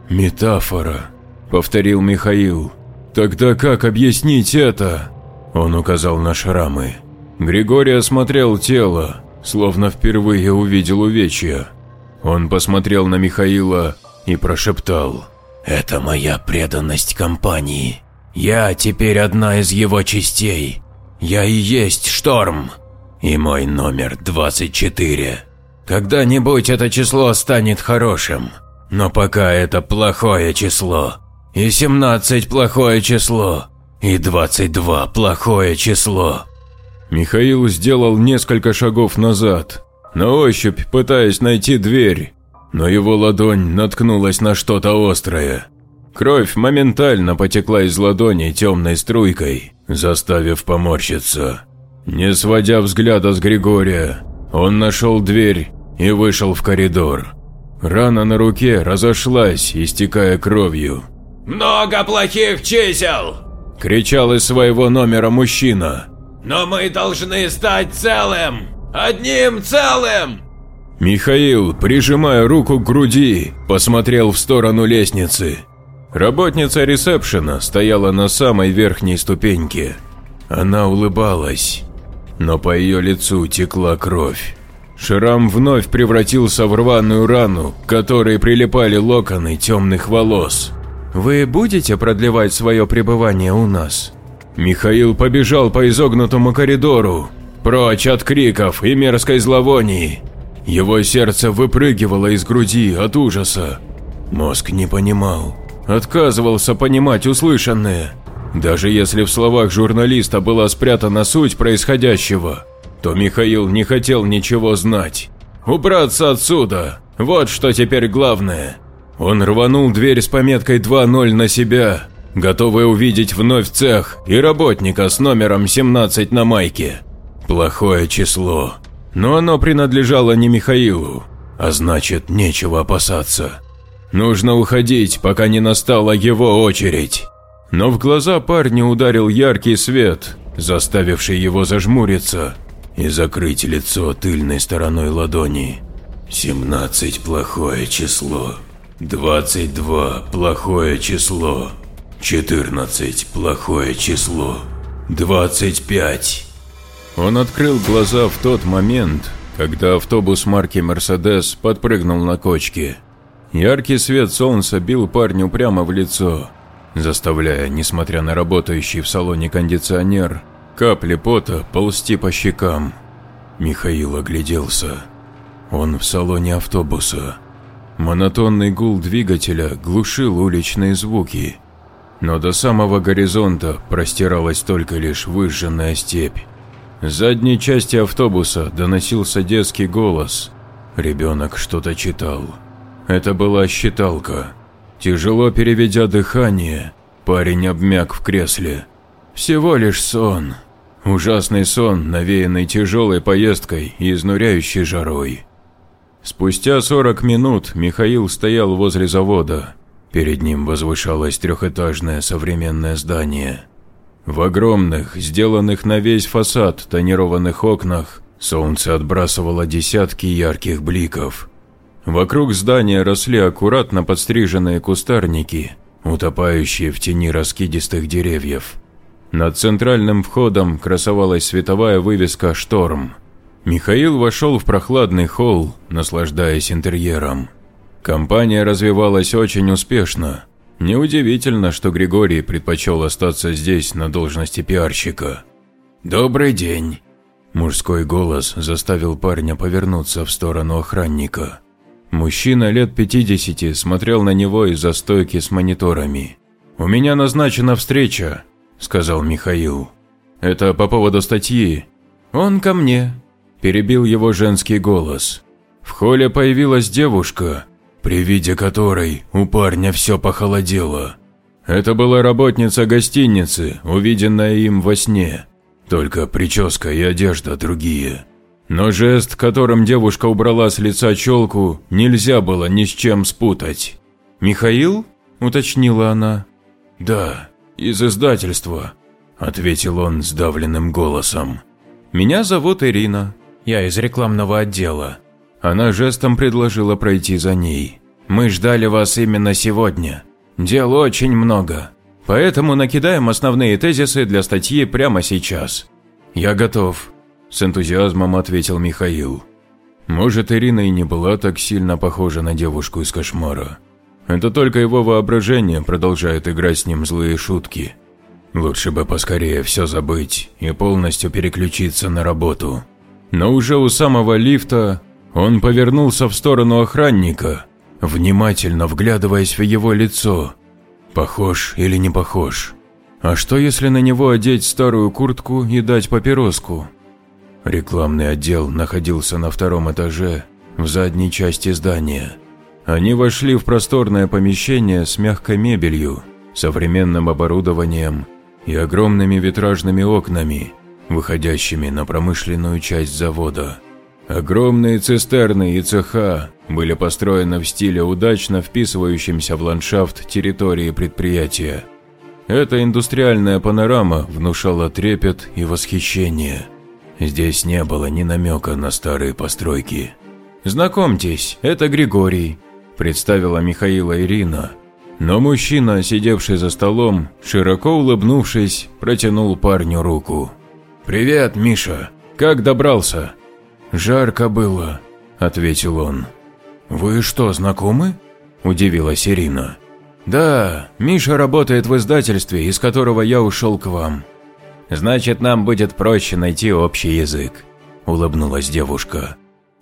«Метафора», – повторил Михаил. «Тогда как объяснить это?» Он указал на шрамы. Григорий осмотрел тело, словно впервые увидел увечья. Он посмотрел на Михаила и прошептал. «Это моя преданность компании. Я теперь одна из его частей. Я и есть Шторм. И мой номер 24. Когда-нибудь это число станет хорошим, но пока это плохое число. И 17 плохое число. И 22 плохое число. Михаил сделал несколько шагов назад, на ощупь пытаясь найти дверь, но его ладонь наткнулась на что-то острое. Кровь моментально потекла из ладони темной струйкой, заставив поморщиться. Не сводя взгляда с Григория, он нашел дверь и вышел в коридор. Рана на руке разошлась, истекая кровью. «Много плохих чисел!» – кричал из своего номера мужчина. «Но мы должны стать целым! Одним целым!» Михаил, прижимая руку к груди, посмотрел в сторону лестницы. Работница ресепшена стояла на самой верхней ступеньке. Она улыбалась, но по ее лицу текла кровь. Шрам вновь превратился в рваную рану, к которой прилипали локоны темных волос. «Вы будете продлевать свое пребывание у нас?» Михаил побежал по изогнутому коридору, прочь от криков и мерзкой зловонии. Его сердце выпрыгивало из груди от ужаса. Мозг не понимал, отказывался понимать услышанное. Даже если в словах журналиста была спрятана суть происходящего, то Михаил не хотел ничего знать. Убраться отсюда – вот что теперь главное. Он рванул дверь с пометкой 2.0 на себя, готовый увидеть вновь цех и работника с номером 17 на майке. Плохое число, но оно принадлежало не Михаилу, а значит нечего опасаться. Нужно уходить, пока не настала его очередь. Но в глаза парню ударил яркий свет, заставивший его зажмуриться и закрыть лицо тыльной стороной ладони. 17 – плохое число. 22 – плохое число. 14 – плохое число. 25. Он открыл глаза в тот момент, когда автобус марки «Мерседес» подпрыгнул на кочке. Яркий свет солнца бил парню прямо в лицо, заставляя, несмотря на работающий в салоне кондиционер, капли пота ползти по щекам. Михаил огляделся. Он в салоне автобуса. Монотонный гул двигателя глушил уличные звуки, но до самого горизонта простиралась только лишь выжженная степь. С задней части автобуса доносился детский голос. Ребенок что-то читал. Это была считалка. Тяжело переведя дыхание, парень обмяк в кресле. Всего лишь сон. Ужасный сон, навеянный тяжелой поездкой и изнуряющей жарой. Спустя 40 минут Михаил стоял возле завода. Перед ним возвышалось трехэтажное современное здание. В огромных, сделанных на весь фасад тонированных окнах солнце отбрасывало десятки ярких бликов. Вокруг здания росли аккуратно подстриженные кустарники, утопающие в тени раскидистых деревьев. Над центральным входом красовалась световая вывеска «Шторм». Михаил вошел в прохладный холл, наслаждаясь интерьером. Компания развивалась очень успешно. Неудивительно, что Григорий предпочел остаться здесь на должности пиарщика. «Добрый день!» Мужской голос заставил парня повернуться в сторону охранника. Мужчина лет 50 смотрел на него из-за стойки с мониторами. «У меня назначена встреча», – сказал Михаил. «Это по поводу статьи». «Он ко мне», – перебил его женский голос. В холле появилась девушка, при виде которой у парня все похолодело. Это была работница гостиницы, увиденная им во сне. Только прическа и одежда другие. Но жест, которым девушка убрала с лица челку, нельзя было ни с чем спутать. «Михаил?» – уточнила она. «Да, из издательства», – ответил он сдавленным голосом. «Меня зовут Ирина. Я из рекламного отдела». Она жестом предложила пройти за ней. «Мы ждали вас именно сегодня. Дел очень много. Поэтому накидаем основные тезисы для статьи прямо сейчас. Я готов», с энтузиазмом ответил Михаил. Может, Ирина и не была так сильно похожа на девушку из кошмара. Это только его воображение продолжает играть с ним злые шутки. Лучше бы поскорее все забыть и полностью переключиться на работу. Но уже у самого лифта он повернулся в сторону охранника, внимательно вглядываясь в его лицо. Похож или не похож? А что если на него одеть старую куртку и дать папироску? Рекламный отдел находился на втором этаже, в задней части здания. Они вошли в просторное помещение с мягкой мебелью, современным оборудованием и огромными витражными окнами, выходящими на промышленную часть завода. Огромные цистерны и цеха были построены в стиле удачно вписывающимся в ландшафт территории предприятия. Эта индустриальная панорама внушала трепет и восхищение – Здесь не было ни намека на старые постройки. «Знакомьтесь, это Григорий», – представила Михаила Ирина. Но мужчина, сидевший за столом, широко улыбнувшись, протянул парню руку. «Привет, Миша. Как добрался?» «Жарко было», – ответил он. «Вы что, знакомы?» – удивилась Ирина. «Да, Миша работает в издательстве, из которого я ушел к вам. Значит, нам будет проще найти общий язык», – улыбнулась девушка.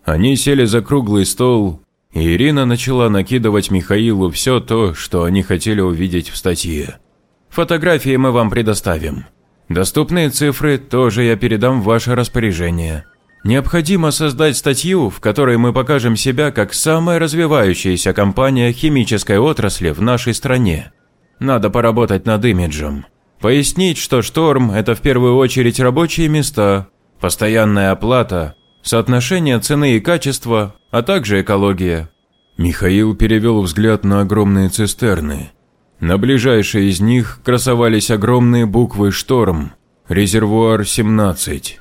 Они сели за круглый стол, и Ирина начала накидывать Михаилу все то, что они хотели увидеть в статье. «Фотографии мы вам предоставим. Доступные цифры тоже я передам в ваше распоряжение. Необходимо создать статью, в которой мы покажем себя как самая развивающаяся компания химической отрасли в нашей стране. Надо поработать над имиджем. Пояснить, что «Шторм» – это в первую очередь рабочие места, постоянная оплата, соотношение цены и качества, а также экология. Михаил перевел взгляд на огромные цистерны. На ближайшей из них красовались огромные буквы «Шторм», «Резервуар 17».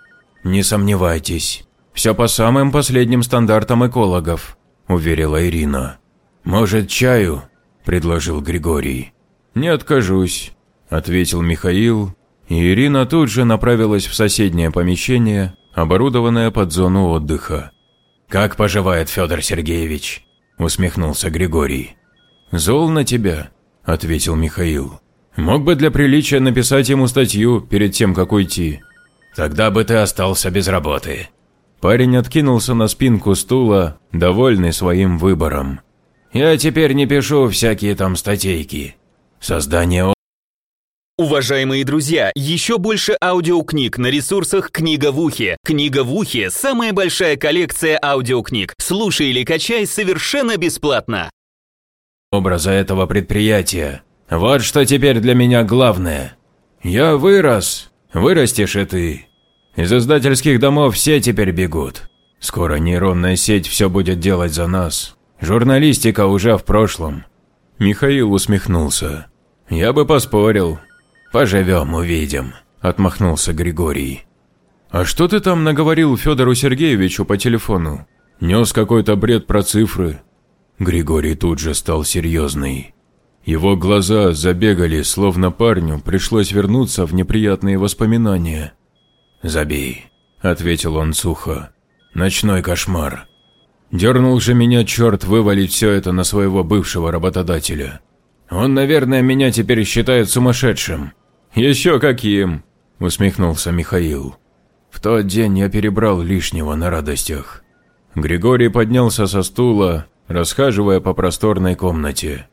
«Не сомневайтесь, все по самым последним стандартам экологов», – уверила Ирина. «Может, чаю?» – предложил Григорий. «Не откажусь», – ответил Михаил, и Ирина тут же направилась в соседнее помещение, оборудованное под зону отдыха. «Как поживает Федор Сергеевич?» – усмехнулся Григорий. «Зол на тебя», – ответил Михаил. «Мог бы для приличия написать ему статью перед тем, как уйти. Тогда бы ты остался без работы». Парень откинулся на спинку стула, довольный своим выбором. «Я теперь не пишу всякие там статейки. Создание Уважаемые друзья, еще больше аудиокниг на ресурсах «Книга в ухе». «Книга в ухе» – самая большая коллекция аудиокниг. Слушай или качай совершенно бесплатно. Образа этого предприятия. Вот что теперь для меня главное. Я вырос, вырастешь и ты. Из издательских домов все теперь бегут. Скоро нейронная сеть все будет делать за нас. Журналистика уже в прошлом. Михаил усмехнулся. Я бы поспорил. Поживем, увидим, отмахнулся Григорий. А что ты там наговорил Федору Сергеевичу по телефону? Нес какой-то бред про цифры. Григорий тут же стал серьезный. Его глаза забегали, словно парню пришлось вернуться в неприятные воспоминания. «Забей», – ответил он сухо. «Ночной кошмар. Дернул же меня черт вывалить все это на своего бывшего работодателя. Он, наверное, меня теперь считает сумасшедшим. Еще каким, усмехнулся Михаил. В тот день я перебрал лишнего на радостях. Григорий поднялся со стула, расхаживая по просторной комнате.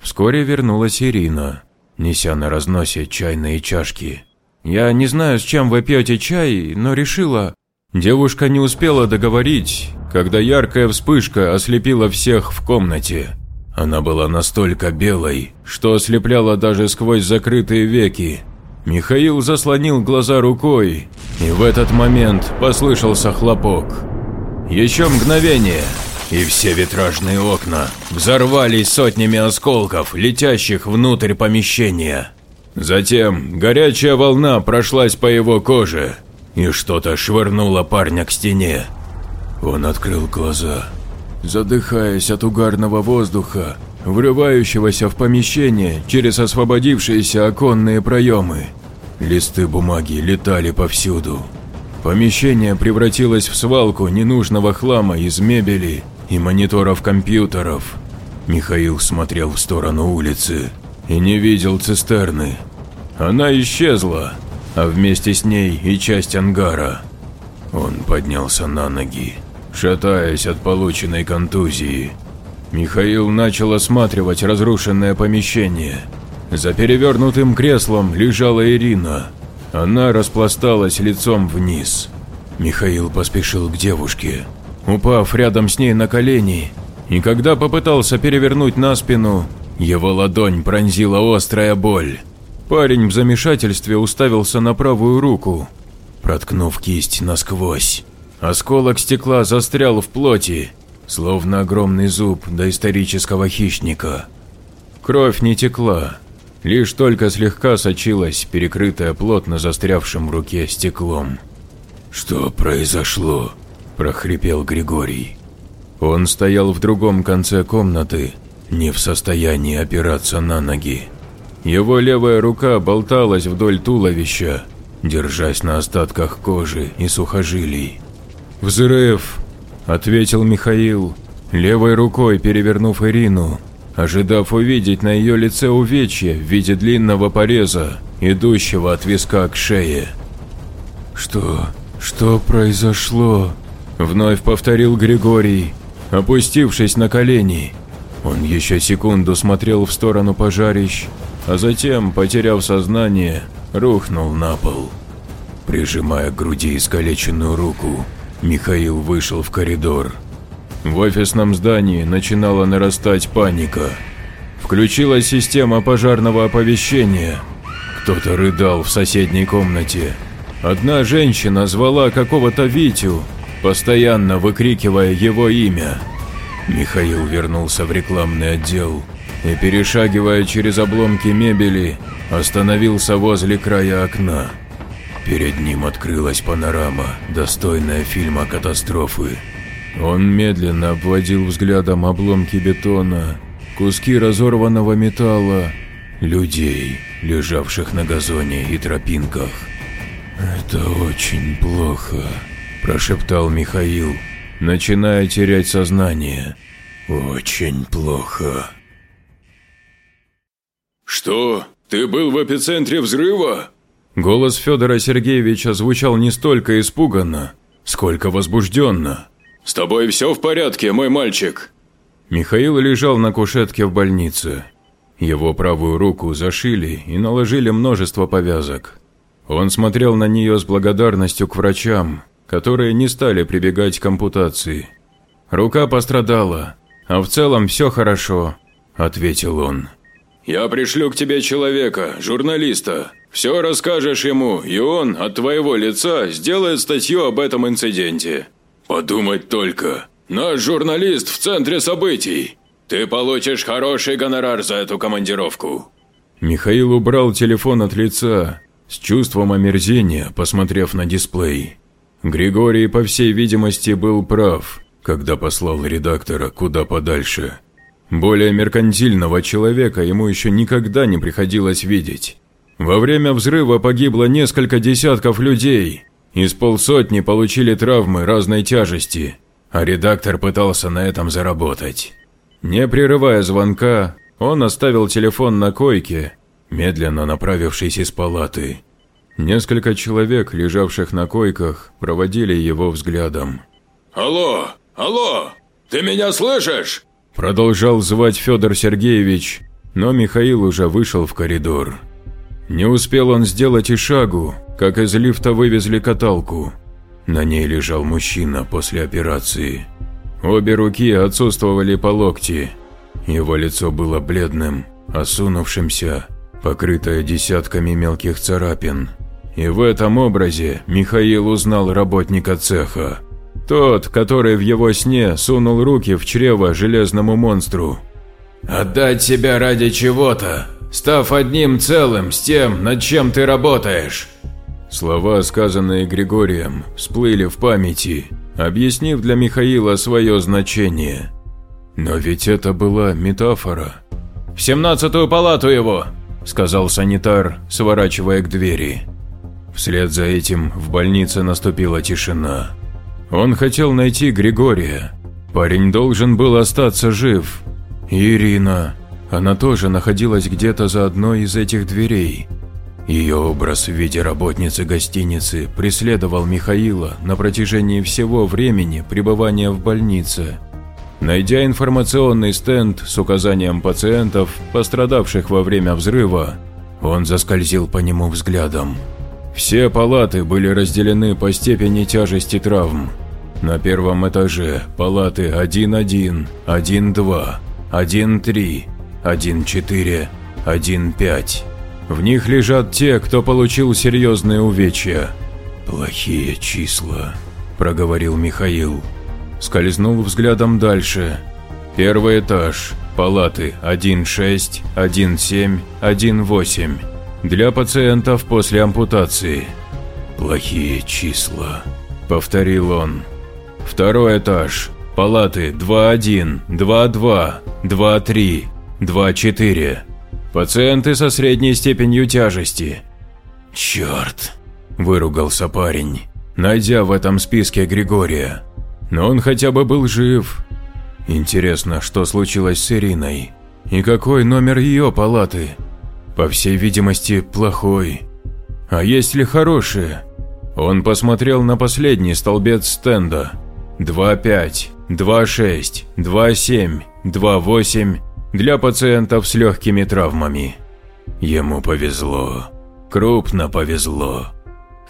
Вскоре вернулась Ирина, неся на разносе чайные чашки. «Я не знаю, с чем вы пьете чай, но решила...» Девушка не успела договорить, когда яркая вспышка ослепила всех в комнате. Она была настолько белой, что ослепляла даже сквозь закрытые веки. Михаил заслонил глаза рукой, и в этот момент послышался хлопок. Еще мгновение, и все витражные окна взорвались сотнями осколков, летящих внутрь помещения. Затем горячая волна прошлась по его коже, и что-то швырнуло парня к стене. Он открыл глаза задыхаясь от угарного воздуха, врывающегося в помещение через освободившиеся оконные проемы. Листы бумаги летали повсюду. Помещение превратилось в свалку ненужного хлама из мебели и мониторов компьютеров. Михаил смотрел в сторону улицы и не видел цистерны. Она исчезла, а вместе с ней и часть ангара. Он поднялся на ноги шатаясь от полученной контузии. Михаил начал осматривать разрушенное помещение. За перевернутым креслом лежала Ирина. Она распласталась лицом вниз. Михаил поспешил к девушке, упав рядом с ней на колени, и когда попытался перевернуть на спину, его ладонь пронзила острая боль. Парень в замешательстве уставился на правую руку, проткнув кисть насквозь. Осколок стекла застрял в плоти, словно огромный зуб доисторического хищника. Кровь не текла, лишь только слегка сочилась, перекрытая плотно застрявшим в руке стеклом. «Что произошло?» – прохрипел Григорий. Он стоял в другом конце комнаты, не в состоянии опираться на ноги. Его левая рука болталась вдоль туловища, держась на остатках кожи и сухожилий. «Взрыв!» – ответил Михаил, левой рукой перевернув Ирину, ожидав увидеть на ее лице увечье в виде длинного пореза, идущего от виска к шее. «Что? Что произошло?» – вновь повторил Григорий, опустившись на колени. Он еще секунду смотрел в сторону пожарищ, а затем, потеряв сознание, рухнул на пол. Прижимая к груди искалеченную руку, Михаил вышел в коридор. В офисном здании начинала нарастать паника. Включилась система пожарного оповещения. Кто-то рыдал в соседней комнате. Одна женщина звала какого-то Витю, постоянно выкрикивая его имя. Михаил вернулся в рекламный отдел и, перешагивая через обломки мебели, остановился возле края окна. Перед ним открылась панорама, достойная фильма катастрофы. Он медленно обводил взглядом обломки бетона, куски разорванного металла, людей, лежавших на газоне и тропинках. «Это очень плохо», – прошептал Михаил, начиная терять сознание. «Очень плохо». «Что? Ты был в эпицентре взрыва?» Голос Федора Сергеевича звучал не столько испуганно, сколько возбужденно. «С тобой все в порядке, мой мальчик?» Михаил лежал на кушетке в больнице. Его правую руку зашили и наложили множество повязок. Он смотрел на нее с благодарностью к врачам, которые не стали прибегать к ампутации. «Рука пострадала, а в целом все хорошо», – ответил он. «Я пришлю к тебе человека, журналиста. Все расскажешь ему, и он от твоего лица сделает статью об этом инциденте. Подумать только, наш журналист в центре событий. Ты получишь хороший гонорар за эту командировку». Михаил убрал телефон от лица, с чувством омерзения, посмотрев на дисплей. Григорий, по всей видимости, был прав, когда послал редактора куда подальше. Более меркантильного человека ему еще никогда не приходилось видеть. Во время взрыва погибло несколько десятков людей, из полсотни получили травмы разной тяжести, а редактор пытался на этом заработать. Не прерывая звонка, он оставил телефон на койке, медленно направившись из палаты. Несколько человек, лежавших на койках, проводили его взглядом. «Алло! Алло! Ты меня слышишь?» Продолжал звать Федор Сергеевич, но Михаил уже вышел в коридор. Не успел он сделать и шагу, как из лифта вывезли каталку. На ней лежал мужчина после операции. Обе руки отсутствовали по локти. Его лицо было бледным, осунувшимся, покрытое десятками мелких царапин. И в этом образе Михаил узнал работника цеха. Тот, который в его сне сунул руки в чрево железному монстру. «Отдать себя ради чего-то, став одним целым с тем, над чем ты работаешь». Слова, сказанные Григорием, всплыли в памяти, объяснив для Михаила свое значение. Но ведь это была метафора. «В семнадцатую палату его!» – сказал санитар, сворачивая к двери. Вслед за этим в больнице наступила тишина. Он хотел найти Григория. Парень должен был остаться жив. Ирина. Она тоже находилась где-то за одной из этих дверей. Ее образ в виде работницы гостиницы преследовал Михаила на протяжении всего времени пребывания в больнице. Найдя информационный стенд с указанием пациентов, пострадавших во время взрыва, он заскользил по нему взглядом. Все палаты были разделены по степени тяжести травм. На первом этаже палаты 1-1, 1-2, 1-3, 1-4, 1-5. В них лежат те, кто получил серьезные увечья. «Плохие числа», – проговорил Михаил. Скользнул взглядом дальше. Первый этаж, палаты 1-6, 1-7, 1-8 для пациентов после ампутации. «Плохие числа», – повторил он. Второй этаж. Палаты 2-1, 2-2, 2-3, 2-4. Пациенты со средней степенью тяжести. «Черт!» – выругался парень, найдя в этом списке Григория. Но он хотя бы был жив. Интересно, что случилось с Ириной? И какой номер ее палаты? По всей видимости, плохой. А есть ли хорошие? Он посмотрел на последний столбец стенда. 2.5, 2.6, 2.7, 2.8 для пациентов с легкими травмами. Ему повезло. Крупно повезло.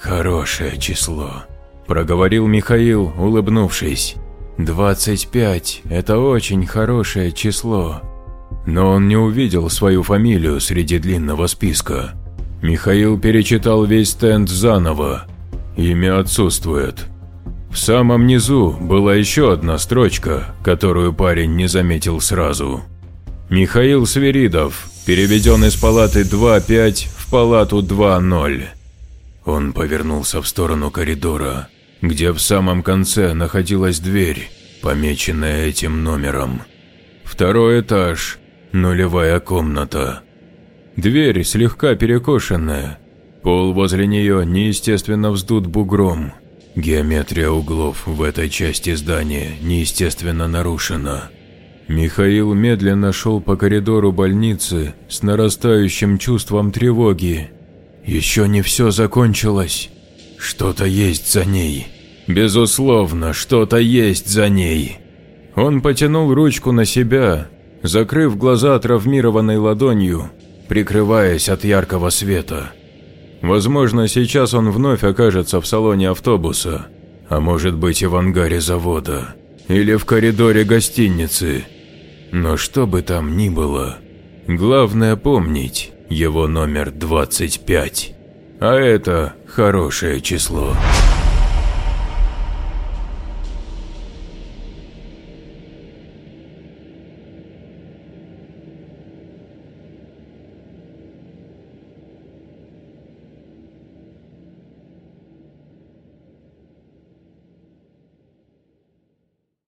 Хорошее число. – проговорил Михаил, улыбнувшись. «Двадцать пять – это очень хорошее число». Но он не увидел свою фамилию среди длинного списка. Михаил перечитал весь стенд заново. Имя отсутствует. В самом низу была еще одна строчка, которую парень не заметил сразу. Михаил Свиридов, переведен из палаты 2.5 в палату 2.0. Он повернулся в сторону коридора, где в самом конце находилась дверь, помеченная этим номером. Второй этаж, нулевая комната. Дверь слегка перекошенная, пол возле нее неестественно вздут бугром. Геометрия углов в этой части здания неестественно нарушена. Михаил медленно шел по коридору больницы с нарастающим чувством тревоги. Еще не все закончилось. Что-то есть за ней. Безусловно, что-то есть за ней. Он потянул ручку на себя, закрыв глаза травмированной ладонью, прикрываясь от яркого света. Возможно, сейчас он вновь окажется в салоне автобуса, а может быть и в ангаре завода, или в коридоре гостиницы. Но что бы там ни было, главное помнить его номер 25. А это хорошее число.